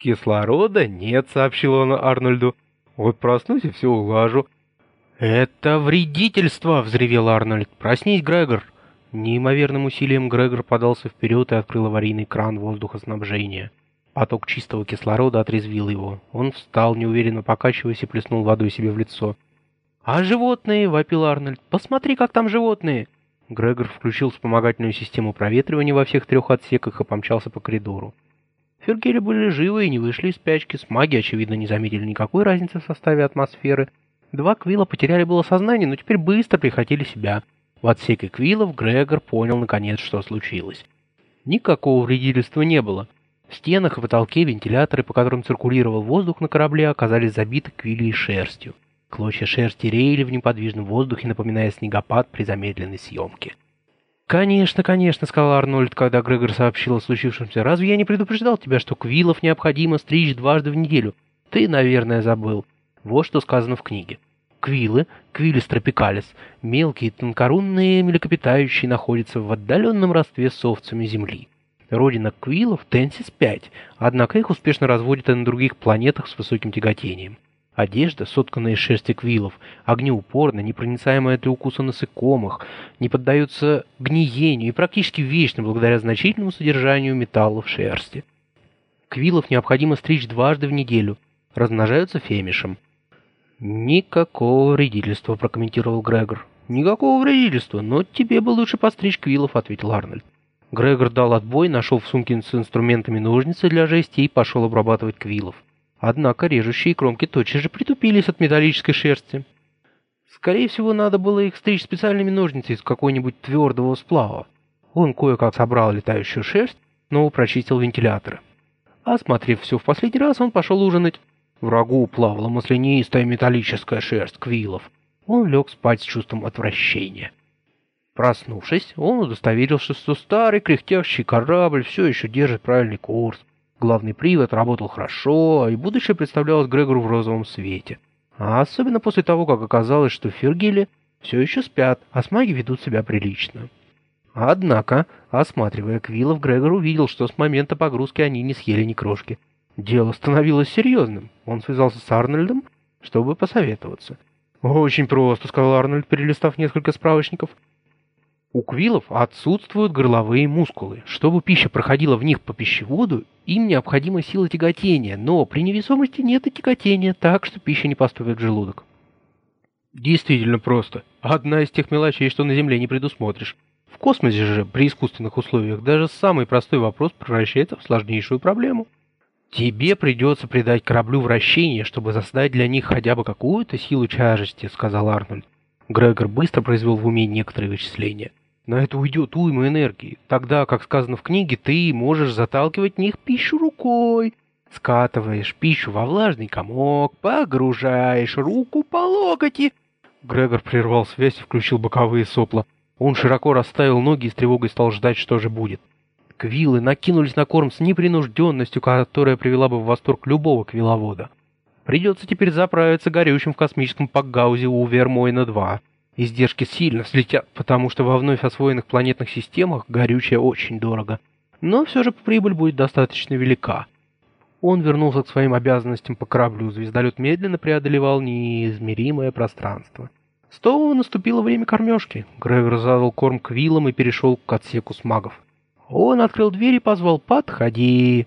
«Кислорода нет», — сообщил он Арнольду. «Вот проснусь и все улажу». «Это вредительство!» — взревел Арнольд. «Проснись, Грегор!» Неимоверным усилием Грегор подался вперед и открыл аварийный кран воздухоснабжения. Поток чистого кислорода отрезвил его. Он встал, неуверенно покачиваясь, и плеснул водой себе в лицо. «А животные?» — вопил Арнольд. «Посмотри, как там животные!» Грегор включил вспомогательную систему проветривания во всех трех отсеках и помчался по коридору. Фергели были живы и не вышли из спячки. Смаги, очевидно, не заметили никакой разницы в составе атмосферы. Два Квилла потеряли было сознание, но теперь быстро приходили в себя. В отсеке Квиллов Грегор понял наконец, что случилось. Никакого вредительства не было. В стенах и потолке вентиляторы, по которым циркулировал воздух на корабле, оказались забиты квилли шерстью. Клочья шерсти реяли в неподвижном воздухе, напоминая снегопад при замедленной съемке. «Конечно, конечно», — сказал Арнольд, когда Грегор сообщил о случившемся. «Разве я не предупреждал тебя, что квилов необходимо стричь дважды в неделю? Ты, наверное, забыл. Вот что сказано в книге. Квилы, квилис тропикалис, мелкие тонкорунные млекопитающие находятся в отдаленном родстве с овцами Земли. Родина квилов – Тенсис-5, однако их успешно разводят и на других планетах с высоким тяготением. Одежда, сотканная из шерсти квилов, огнеупорная, непроницаемая для укуса насекомых, не поддается гниению и практически вечно благодаря значительному содержанию металла в шерсти. Квилов необходимо стричь дважды в неделю, размножаются фемишем. «Никакого вредительства», — прокомментировал Грегор. «Никакого вредительства, но тебе бы лучше постричь квилов», — ответил Арнольд. Грегор дал отбой, нашел в сумке с инструментами ножницы для жести и пошел обрабатывать квилов. Однако режущие кромки тотчас же притупились от металлической шерсти. Скорее всего, надо было их стричь специальными ножницами из какой-нибудь твердого сплава. Он кое-как собрал летающую шерсть, но прочистил вентиляторы. Осмотрев все в последний раз, он пошел ужинать. Врагу плавала маслянистая металлическая шерсть квилов. Он лег спать с чувством отвращения. Проснувшись, он удостоверился, что старый кряхтящий корабль все еще держит правильный курс. Главный привод работал хорошо, и будущее представлялось Грегору в розовом свете. А особенно после того, как оказалось, что Фергели все еще спят, а смаги ведут себя прилично. Однако, осматривая Квиллов, Грегор увидел, что с момента погрузки они не съели ни крошки. Дело становилось серьезным. Он связался с Арнольдом, чтобы посоветоваться. «Очень просто», — сказал Арнольд, перелистав несколько справочников. У квилов отсутствуют горловые мускулы. Чтобы пища проходила в них по пищеводу, им необходима сила тяготения, но при невесомости нет и тяготения, так что пища не поступит в желудок. Действительно просто. Одна из тех мелочей, что на Земле не предусмотришь. В космосе же, при искусственных условиях, даже самый простой вопрос превращается в сложнейшую проблему. «Тебе придется придать кораблю вращение, чтобы создать для них хотя бы какую-то силу тяжести», — сказал Арнольд. Грегор быстро произвел в уме некоторые вычисления. На это уйдет уйма энергии. Тогда, как сказано в книге, ты можешь заталкивать в них пищу рукой. Скатываешь пищу во влажный комок, погружаешь руку по локоти. Грегор прервал связь и включил боковые сопла. Он широко расставил ноги и с тревогой стал ждать, что же будет. Квиллы накинулись на корм с непринужденностью, которая привела бы в восторг любого квилловода. Придется теперь заправиться горючим в космическом пакгаузе у Вермойна-2. Издержки сильно слетят, потому что во вновь освоенных планетных системах горючее очень дорого. Но все же прибыль будет достаточно велика. Он вернулся к своим обязанностям по кораблю. Звездолет медленно преодолевал неизмеримое пространство. Снова наступило время кормежки. Грегор задал корм к вилам и перешел к отсеку с магов. Он открыл дверь и позвал «Подходи!».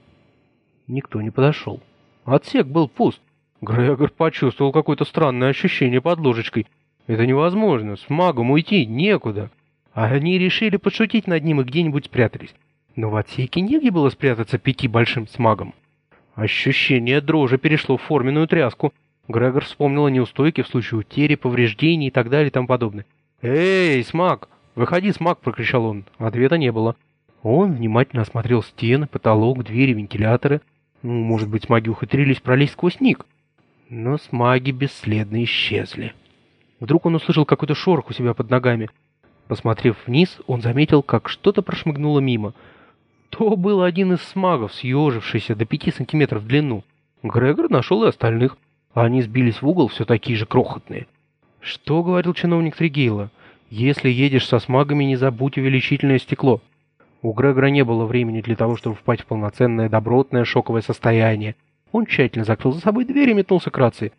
Никто не подошел. Отсек был пуст. Грегор почувствовал какое-то странное ощущение под ложечкой. Это невозможно, с магом уйти некуда. Они решили подшутить над ним и где-нибудь спрятались. Но в отсеке негде было спрятаться пяти большим смагом. Ощущение дрожи перешло в форменную тряску. Грегор вспомнил о неустойке в случае утери, повреждений и так далее и тому подобное. «Эй, смаг! Выходи, смаг!» — прокричал он. Ответа не было. Он внимательно осмотрел стены, потолок, двери, вентиляторы. Ну, может быть, маги ухитрились пролезть сквозь них. Но смаги бесследно исчезли. Вдруг он услышал какой-то шорох у себя под ногами. Посмотрев вниз, он заметил, как что-то прошмыгнуло мимо. То был один из смагов, съежившийся до пяти сантиметров в длину. Грегор нашел и остальных. Они сбились в угол, все такие же крохотные. Что говорил чиновник Тригейла? Если едешь со смагами, не забудь увеличительное стекло. У Грегора не было времени для того, чтобы впасть в полноценное добротное шоковое состояние. Он тщательно закрыл за собой дверь и метнулся к рации.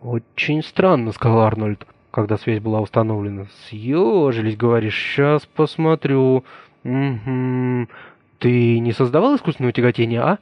«Очень странно», — сказал Арнольд, когда связь была установлена. «Съежились, говоришь, сейчас посмотрю. Угу. Ты не создавал искусственного тяготения, а?»